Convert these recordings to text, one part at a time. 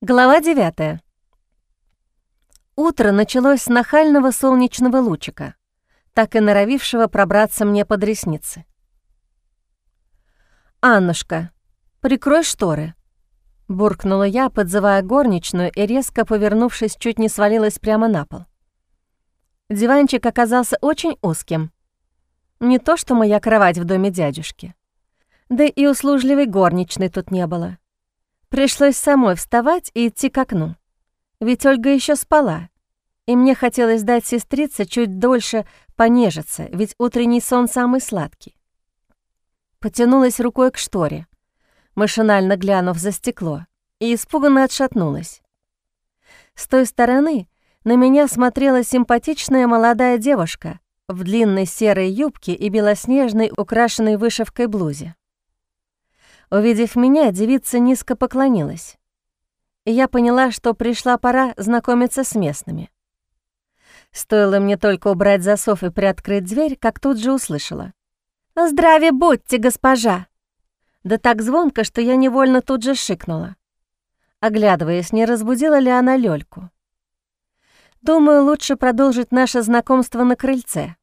Глава 9. Утро началось с нахального солнечного лучика, так и норовившего пробраться мне под ресницы. «Аннушка, прикрой шторы», — буркнула я, подзывая горничную и, резко повернувшись, чуть не свалилась прямо на пол. Диванчик оказался очень узким. Не то что моя кровать в доме дядюшки. Да и услужливой горничной тут не было. Пришлось самой вставать и идти к окну. Ведь Ольга еще спала, и мне хотелось дать сестрице чуть дольше понежиться, ведь утренний сон самый сладкий. Потянулась рукой к шторе, машинально глянув за стекло, и испуганно отшатнулась. С той стороны на меня смотрела симпатичная молодая девушка в длинной серой юбке и белоснежной, украшенной вышивкой блузе. Увидев меня, девица низко поклонилась. Я поняла, что пришла пора знакомиться с местными. Стоило мне только убрать засов и приоткрыть дверь, как тут же услышала. «Здравия будьте, госпожа!» Да так звонко, что я невольно тут же шикнула. Оглядываясь, не разбудила ли она Лёльку. Думаю, лучше продолжить наше знакомство на крыльце.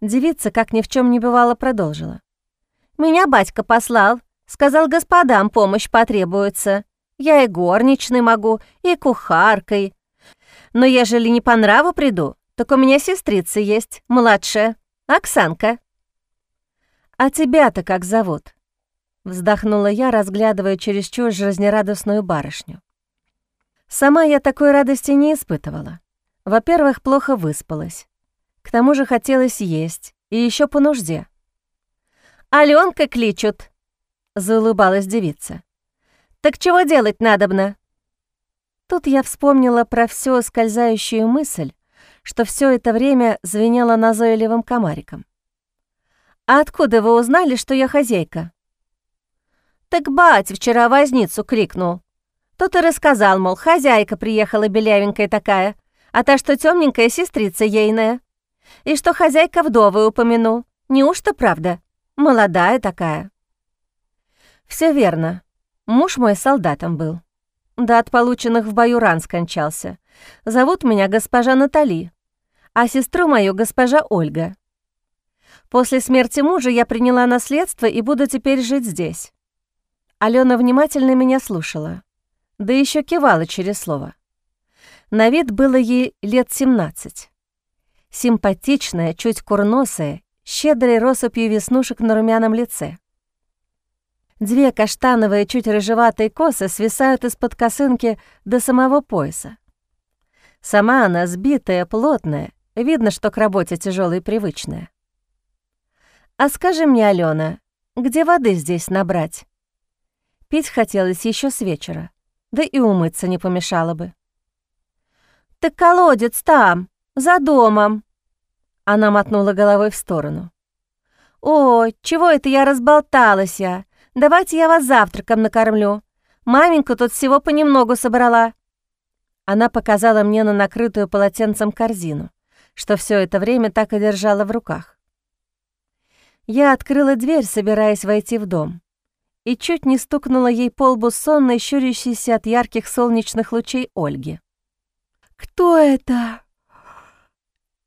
Девица, как ни в чем не бывало, продолжила. Меня батька послал. Сказал, господам помощь потребуется. Я и горничной могу, и кухаркой. Но ежели не по нраву приду, так у меня сестрица есть, младшая, Оксанка. А тебя-то как зовут? Вздохнула я, разглядывая чересчур жизнерадостную барышню. Сама я такой радости не испытывала. Во-первых, плохо выспалась. К тому же хотелось есть, и еще по нужде. Аленка кличут», — заулыбалась девица. «Так чего делать надобно?» Тут я вспомнила про всю скользающую мысль, что все это время звенело назойливым комариком. «А откуда вы узнали, что я хозяйка?» «Так бать вчера возницу крикнул. Тот и рассказал, мол, хозяйка приехала белявенькая такая, а та, что темненькая сестрица ейная. И что хозяйка вдовы упомянул. Неужто правда?» Молодая такая. Все верно. Муж мой солдатом был. Да от полученных в бою ран скончался. Зовут меня госпожа Натали, а сестру мою госпожа Ольга. После смерти мужа я приняла наследство и буду теперь жить здесь. Алена внимательно меня слушала, да еще кивала через слово. На вид было ей лет 17. Симпатичная, чуть курносая щедрой россыпью веснушек на румяном лице. Две каштановые, чуть рыжеватые косы свисают из-под косынки до самого пояса. Сама она сбитая, плотная, видно, что к работе тяжелая и привычная. «А скажи мне, Алена, где воды здесь набрать?» Пить хотелось еще с вечера, да и умыться не помешало бы. «Так колодец там, за домом», она мотнула головой в сторону. «О, чего это я разболталась я? Давайте я вас завтраком накормлю. Маменька тут всего понемногу собрала». Она показала мне на накрытую полотенцем корзину, что все это время так и держала в руках. Я открыла дверь, собираясь войти в дом, и чуть не стукнула ей по лбу сонной, щурящейся от ярких солнечных лучей Ольги. «Кто это?»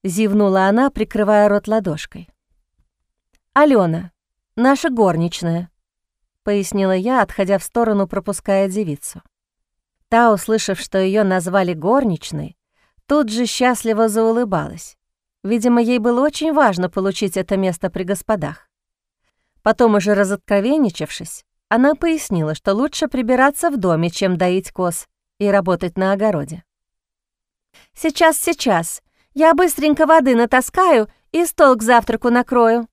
Зевнула она, прикрывая рот ладошкой. «Алена, наша горничная», — пояснила я, отходя в сторону, пропуская девицу. Та, услышав, что ее назвали горничной, тут же счастливо заулыбалась. Видимо, ей было очень важно получить это место при господах. Потом, уже разоткровенничавшись, она пояснила, что лучше прибираться в доме, чем доить коз и работать на огороде. «Сейчас, сейчас, я быстренько воды натаскаю и стол к завтраку накрою».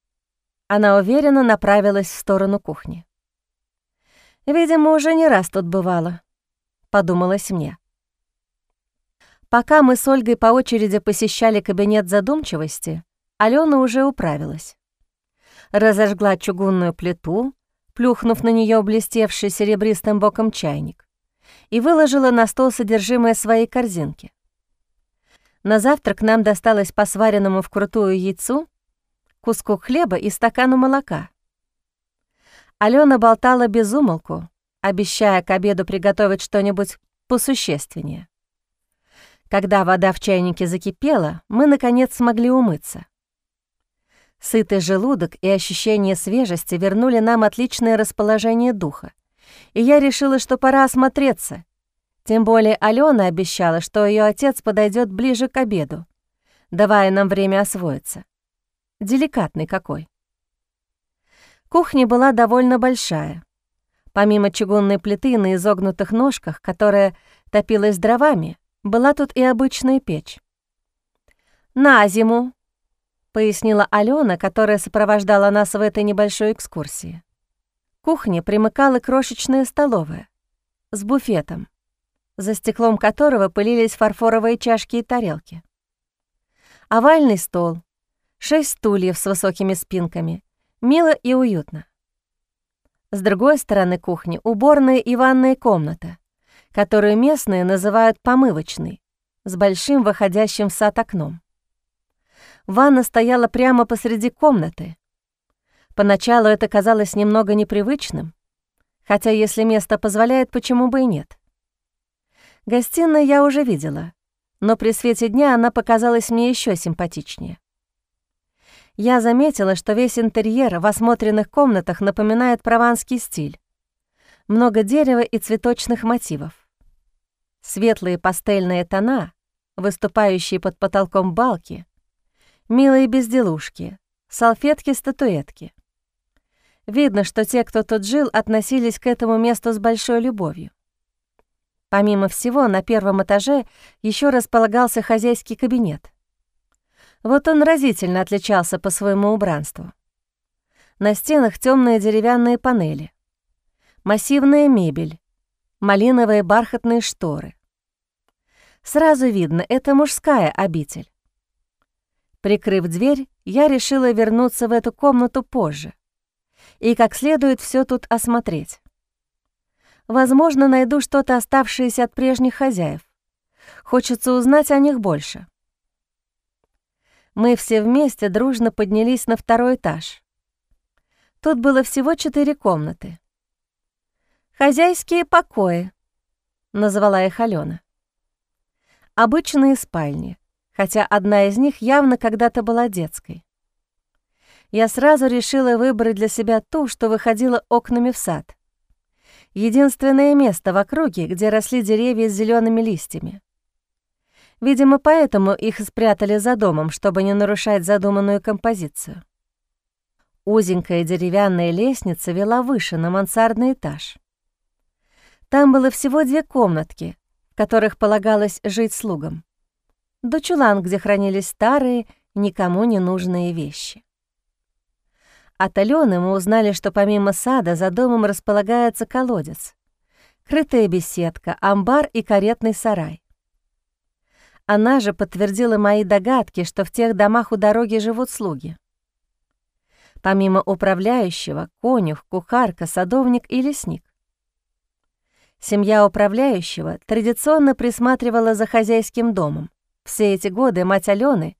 Она уверенно направилась в сторону кухни. «Видимо, уже не раз тут бывало», — подумалось мне. Пока мы с Ольгой по очереди посещали кабинет задумчивости, Алена уже управилась. Разожгла чугунную плиту, плюхнув на нее блестевший серебристым боком чайник, и выложила на стол содержимое своей корзинки. На завтрак нам досталось по сваренному вкрутую яйцу, куску хлеба и стакану молока. Алена болтала без умолку, обещая к обеду приготовить что-нибудь посущественнее. Когда вода в чайнике закипела, мы, наконец, смогли умыться. Сытый желудок и ощущение свежести вернули нам отличное расположение духа, и я решила, что пора осмотреться. Тем более Алена обещала, что ее отец подойдет ближе к обеду, давая нам время освоиться. Деликатный какой. Кухня была довольно большая. Помимо чугунной плиты на изогнутых ножках, которая топилась дровами, была тут и обычная печь. «На зиму», — пояснила Алена, которая сопровождала нас в этой небольшой экскурсии. Кухня примыкала крошечная столовая с буфетом, за стеклом которого пылились фарфоровые чашки и тарелки. Овальный стол, шесть стульев с высокими спинками, мило и уютно. С другой стороны кухни — уборная и ванная комната, которую местные называют помывочной, с большим выходящим в сад окном. Ванна стояла прямо посреди комнаты. Поначалу это казалось немного непривычным, хотя если место позволяет, почему бы и нет. Гостиную я уже видела, но при свете дня она показалась мне еще симпатичнее. Я заметила, что весь интерьер в осмотренных комнатах напоминает прованский стиль. Много дерева и цветочных мотивов. Светлые пастельные тона, выступающие под потолком балки, милые безделушки, салфетки-статуэтки. Видно, что те, кто тут жил, относились к этому месту с большой любовью. Помимо всего, на первом этаже еще располагался хозяйский кабинет. Вот он разительно отличался по своему убранству. На стенах темные деревянные панели, массивная мебель, малиновые бархатные шторы. Сразу видно, это мужская обитель. Прикрыв дверь, я решила вернуться в эту комнату позже и как следует все тут осмотреть. Возможно, найду что-то оставшееся от прежних хозяев. Хочется узнать о них больше. Мы все вместе дружно поднялись на второй этаж. Тут было всего четыре комнаты. «Хозяйские покои», — назвала их Алена. Обычные спальни, хотя одна из них явно когда-то была детской. Я сразу решила выбрать для себя ту, что выходила окнами в сад. Единственное место в округе, где росли деревья с зелеными листьями. Видимо, поэтому их спрятали за домом, чтобы не нарушать задуманную композицию. Узенькая деревянная лестница вела выше, на мансардный этаж. Там было всего две комнатки, в которых полагалось жить слугам. До чулан, где хранились старые, никому не нужные вещи. От Алены мы узнали, что помимо сада за домом располагается колодец, крытая беседка, амбар и каретный сарай. Она же подтвердила мои догадки, что в тех домах у дороги живут слуги. Помимо управляющего, конюх, кухарка, садовник и лесник. Семья управляющего традиционно присматривала за хозяйским домом. Все эти годы мать Алены,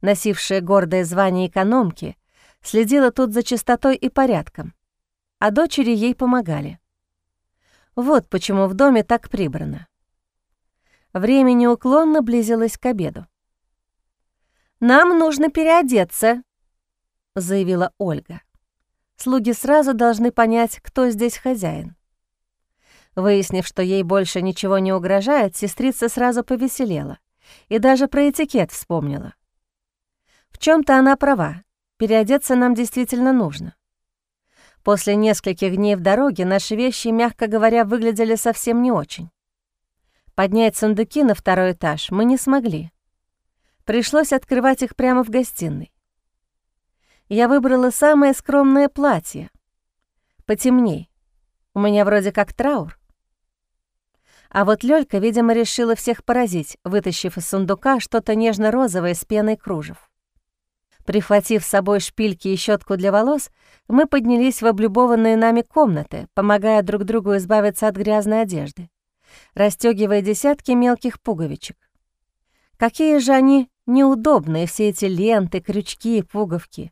носившая гордое звание экономки, следила тут за чистотой и порядком, а дочери ей помогали. Вот почему в доме так прибрано. Время неуклонно близилось к обеду. «Нам нужно переодеться», — заявила Ольга. Слуги сразу должны понять, кто здесь хозяин. Выяснив, что ей больше ничего не угрожает, сестрица сразу повеселела и даже про этикет вспомнила. В чем то она права, переодеться нам действительно нужно. После нескольких дней в дороге наши вещи, мягко говоря, выглядели совсем не очень. Поднять сундуки на второй этаж мы не смогли. Пришлось открывать их прямо в гостиной. Я выбрала самое скромное платье. Потемней. У меня вроде как траур. А вот Лёлька, видимо, решила всех поразить, вытащив из сундука что-то нежно-розовое с пеной кружев. Прихватив с собой шпильки и щетку для волос, мы поднялись в облюбованные нами комнаты, помогая друг другу избавиться от грязной одежды, расстегивая десятки мелких пуговичек. Какие же они неудобные, все эти ленты, крючки и пуговки.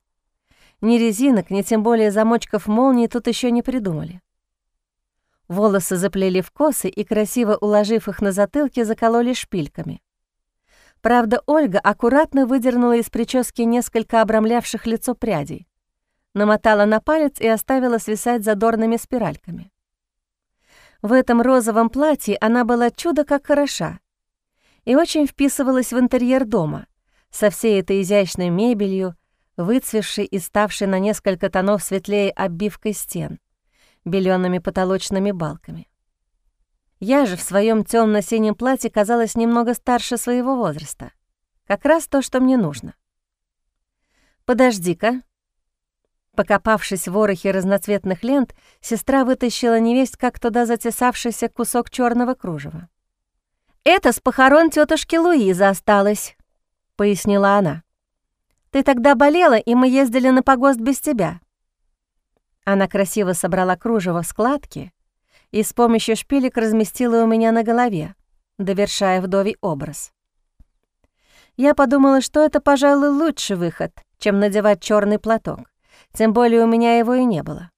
Ни резинок, ни тем более замочков молнии тут еще не придумали. Волосы заплели в косы и, красиво уложив их на затылке, закололи шпильками. Правда, Ольга аккуратно выдернула из прически несколько обрамлявших лицо прядей, намотала на палец и оставила свисать задорными спиральками. В этом розовом платье она была чудо как хороша и очень вписывалась в интерьер дома, со всей этой изящной мебелью, выцвевшей и ставшей на несколько тонов светлее оббивкой стен, белёными потолочными балками. Я же в своем темно синем платье казалась немного старше своего возраста. Как раз то, что мне нужно. «Подожди-ка». Покопавшись в ворохе разноцветных лент, сестра вытащила невесть, как туда затесавшийся кусок черного кружева. «Это с похорон тетушки Луизы осталось», — пояснила она. «Ты тогда болела, и мы ездили на погост без тебя». Она красиво собрала кружево в складки и с помощью шпилек разместила у меня на голове, довершая вдовий образ. Я подумала, что это, пожалуй, лучший выход, чем надевать черный платок, тем более у меня его и не было.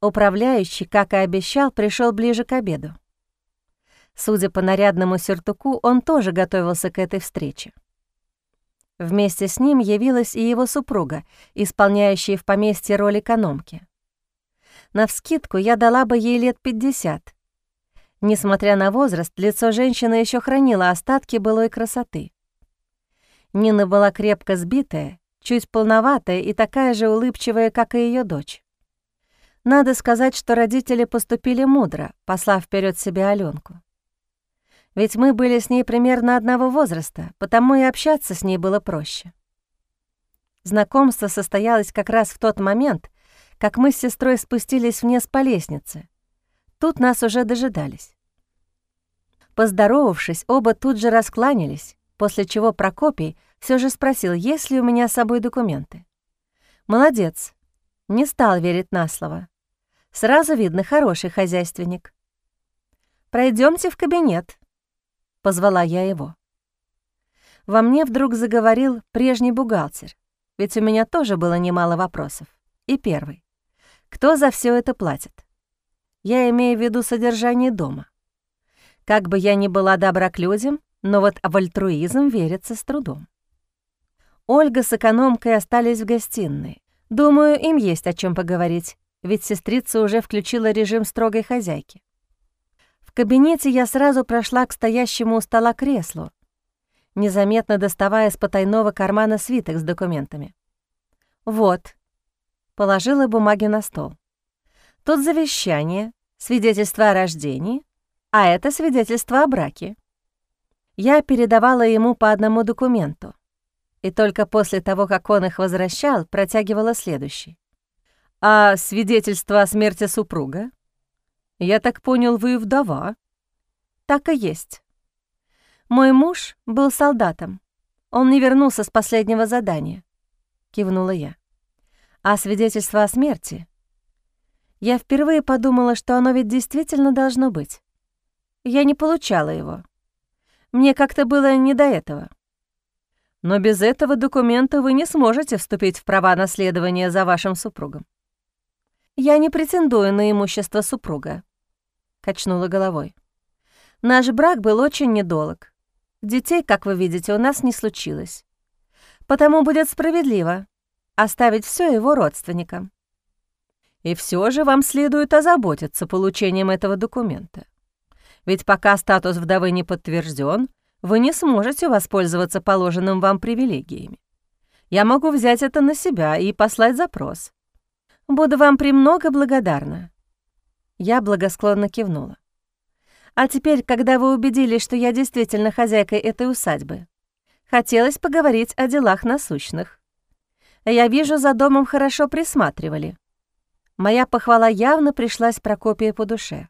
Управляющий, как и обещал, пришел ближе к обеду. Судя по нарядному сюртуку, он тоже готовился к этой встрече. Вместе с ним явилась и его супруга, исполняющая в поместье роль экономки. Навскидку я дала бы ей лет 50. Несмотря на возраст, лицо женщины еще хранило остатки былой красоты. Нина была крепко сбитая, чуть полноватая и такая же улыбчивая, как и ее дочь. Надо сказать, что родители поступили мудро, послав вперед себе Аленку. Ведь мы были с ней примерно одного возраста, потому и общаться с ней было проще. Знакомство состоялось как раз в тот момент, как мы с сестрой спустились вниз по лестнице. Тут нас уже дожидались. Поздоровавшись, оба тут же раскланялись, после чего Прокопий все же спросил, есть ли у меня с собой документы. Молодец, не стал верить на слово. Сразу видно, хороший хозяйственник. Пройдемте в кабинет», позвала я его. Во мне вдруг заговорил прежний бухгалтер, ведь у меня тоже было немало вопросов. И первый. Кто за все это платит? Я имею в виду содержание дома. Как бы я ни была добра к людям, но вот в альтруизм верится с трудом. Ольга с экономкой остались в гостиной. Думаю, им есть о чем поговорить, ведь сестрица уже включила режим строгой хозяйки кабинете я сразу прошла к стоящему у стола креслу, незаметно доставая из потайного кармана свиток с документами. «Вот», — положила бумаги на стол. «Тут завещание, свидетельство о рождении, а это свидетельство о браке». Я передавала ему по одному документу, и только после того, как он их возвращал, протягивала следующий. «А свидетельство о смерти супруга?» «Я так понял, вы вдова?» «Так и есть. Мой муж был солдатом. Он не вернулся с последнего задания», — кивнула я. «А свидетельство о смерти?» Я впервые подумала, что оно ведь действительно должно быть. Я не получала его. Мне как-то было не до этого. Но без этого документа вы не сможете вступить в права наследования за вашим супругом. «Я не претендую на имущество супруга», — качнула головой. «Наш брак был очень недолг. Детей, как вы видите, у нас не случилось. Потому будет справедливо оставить все его родственникам. И все же вам следует озаботиться получением этого документа. Ведь пока статус вдовы не подтвержден, вы не сможете воспользоваться положенным вам привилегиями. Я могу взять это на себя и послать запрос. Буду вам премного благодарна». Я благосклонно кивнула. «А теперь, когда вы убедились, что я действительно хозяйка этой усадьбы, хотелось поговорить о делах насущных. Я вижу, за домом хорошо присматривали. Моя похвала явно пришлась Прокопию по душе.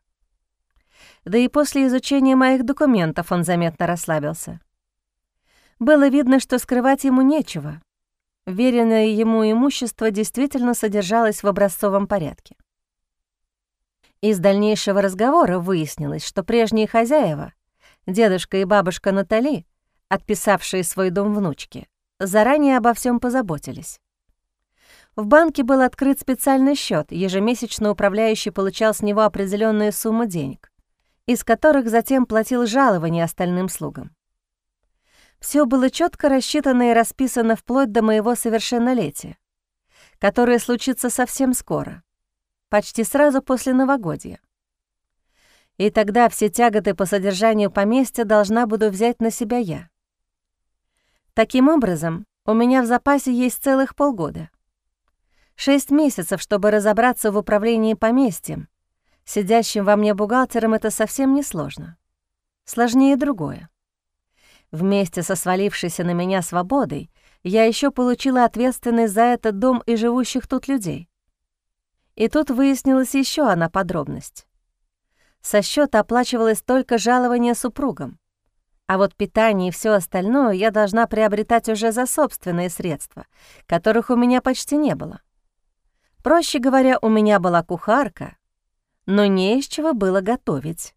Да и после изучения моих документов он заметно расслабился. Было видно, что скрывать ему нечего, Веренное ему имущество действительно содержалось в образцовом порядке. Из дальнейшего разговора выяснилось, что прежние хозяева, дедушка и бабушка Натали, отписавшие свой дом внучке, заранее обо всем позаботились. В банке был открыт специальный счет, ежемесячно управляющий получал с него определенную сумму денег, из которых затем платил жалования остальным слугам. Все было четко рассчитано и расписано вплоть до моего совершеннолетия, которое случится совсем скоро, почти сразу после новогодия. И тогда все тяготы по содержанию поместья должна буду взять на себя я. Таким образом, у меня в запасе есть целых полгода. Шесть месяцев, чтобы разобраться в управлении поместьем. Сидящим во мне бухгалтером это совсем не сложно. Сложнее другое. Вместе со свалившейся на меня свободой я еще получила ответственность за этот дом и живущих тут людей. И тут выяснилась еще одна подробность. Со счета оплачивалось только жалование супругам, а вот питание и все остальное я должна приобретать уже за собственные средства, которых у меня почти не было. Проще говоря, у меня была кухарка, но не из чего было готовить.